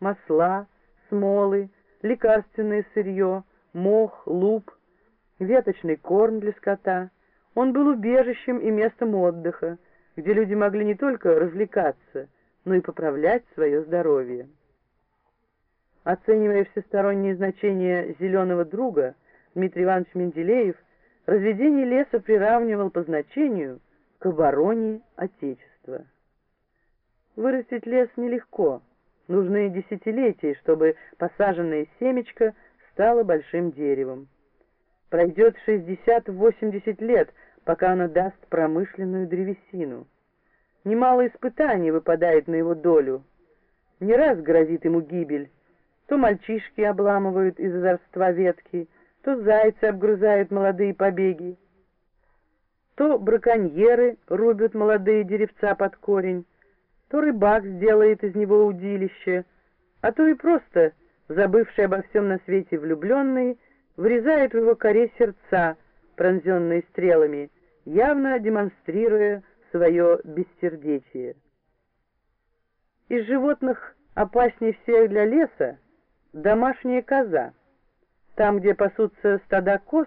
масла, смолы, лекарственное сырье, мох, луп, веточный корм для скота. Он был убежищем и местом отдыха, где люди могли не только развлекаться, но и поправлять свое здоровье. Оценивая всестороннее значение «зеленого друга», Дмитрий Иванович Менделеев разведение леса приравнивал по значению к обороне Отечества. Вырастить лес нелегко, нужны десятилетия, чтобы посаженное семечко стало большим деревом. Пройдет 60-80 лет, пока оно даст промышленную древесину. Немало испытаний выпадает на его долю. Не раз грозит ему гибель. То мальчишки обламывают из озорства ветки, то зайцы обгрызают молодые побеги, то браконьеры рубят молодые деревца под корень, то рыбак сделает из него удилище, а то и просто, забывший обо всем на свете влюбленный, врезает в его коре сердца, пронзенные стрелами, явно демонстрируя свое бессердечие. Из животных опаснее всех для леса домашняя коза. Там, где пасутся стада коз,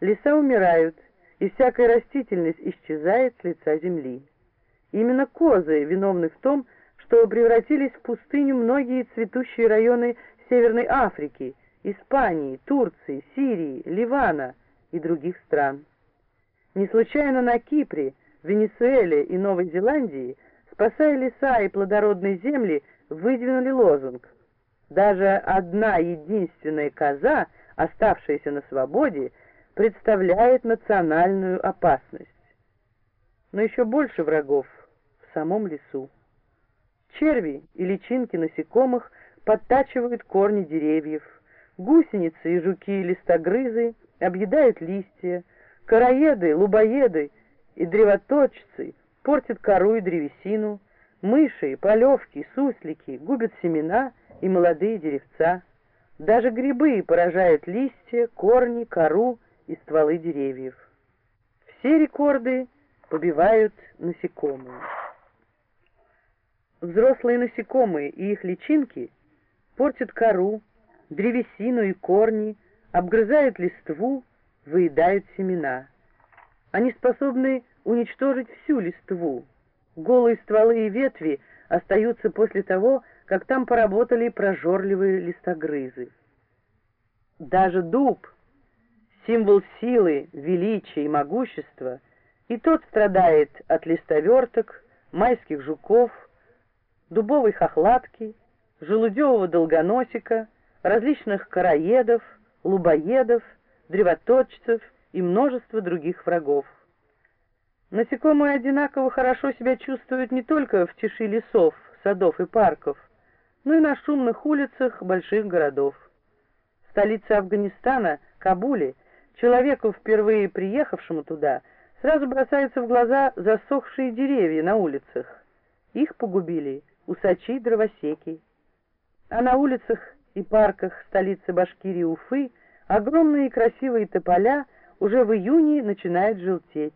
леса умирают, и всякая растительность исчезает с лица земли. Именно козы виновны в том, что превратились в пустыню многие цветущие районы Северной Африки, Испании, Турции, Сирии, Ливана и других стран. Не случайно на Кипре, Венесуэле и Новой Зеландии, спасая леса и плодородные земли, выдвинули лозунг «Даже одна единственная коза, оставшаяся на свободе, представляет национальную опасность». Но еще больше врагов – самом лесу. Черви и личинки насекомых подтачивают корни деревьев, гусеницы и жуки-листогрызы объедают листья, короеды, лубоеды и древоточцы портят кору и древесину, мыши, полевки, суслики губят семена и молодые деревца. Даже грибы поражают листья, корни, кору и стволы деревьев. Все рекорды побивают насекомые. Взрослые насекомые и их личинки портят кору, древесину и корни, обгрызают листву, выедают семена. Они способны уничтожить всю листву. Голые стволы и ветви остаются после того, как там поработали прожорливые листогрызы. Даже дуб, символ силы, величия и могущества, и тот страдает от листоверток, майских жуков, дубовой хохлатки, желудевого долгоносика, различных короедов, лубоедов, древоточцев и множество других врагов. Насекомые одинаково хорошо себя чувствуют не только в тиши лесов, садов и парков, но и на шумных улицах больших городов. В столице Афганистана, Кабуле, человеку, впервые приехавшему туда, сразу бросаются в глаза засохшие деревья на улицах. Их погубили усачи-дровосеки. А на улицах и парках столицы Башкирии Уфы огромные красивые тополя уже в июне начинают желтеть.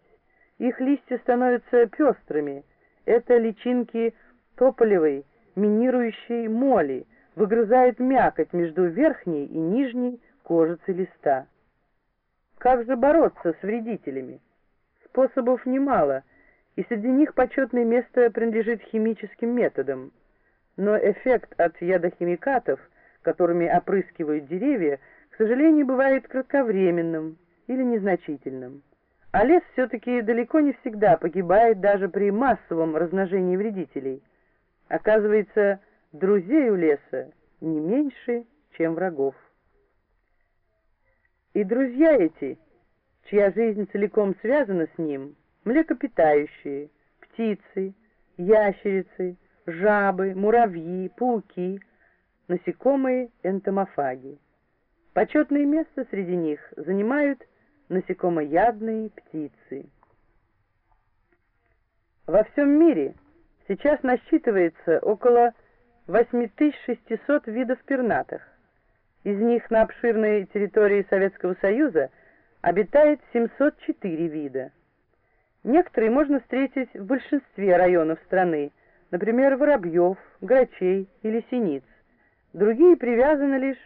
Их листья становятся пестрыми. Это личинки тополевой, минирующей моли, выгрызают мякоть между верхней и нижней кожицей листа. Как же бороться с вредителями? Способов немало — и среди них почетное место принадлежит химическим методам. Но эффект от ядохимикатов, которыми опрыскивают деревья, к сожалению, бывает кратковременным или незначительным. А лес все-таки далеко не всегда погибает даже при массовом размножении вредителей. Оказывается, друзей у леса не меньше, чем врагов. И друзья эти, чья жизнь целиком связана с ним, млекопитающие, птицы, ящерицы, жабы, муравьи, пауки, насекомые энтомофаги. Почетное место среди них занимают насекомоядные птицы. Во всем мире сейчас насчитывается около 8600 видов пернатых. Из них на обширной территории Советского Союза обитает 704 вида. Некоторые можно встретить в большинстве районов страны, например, воробьев, грачей или синиц. другие привязаны лишь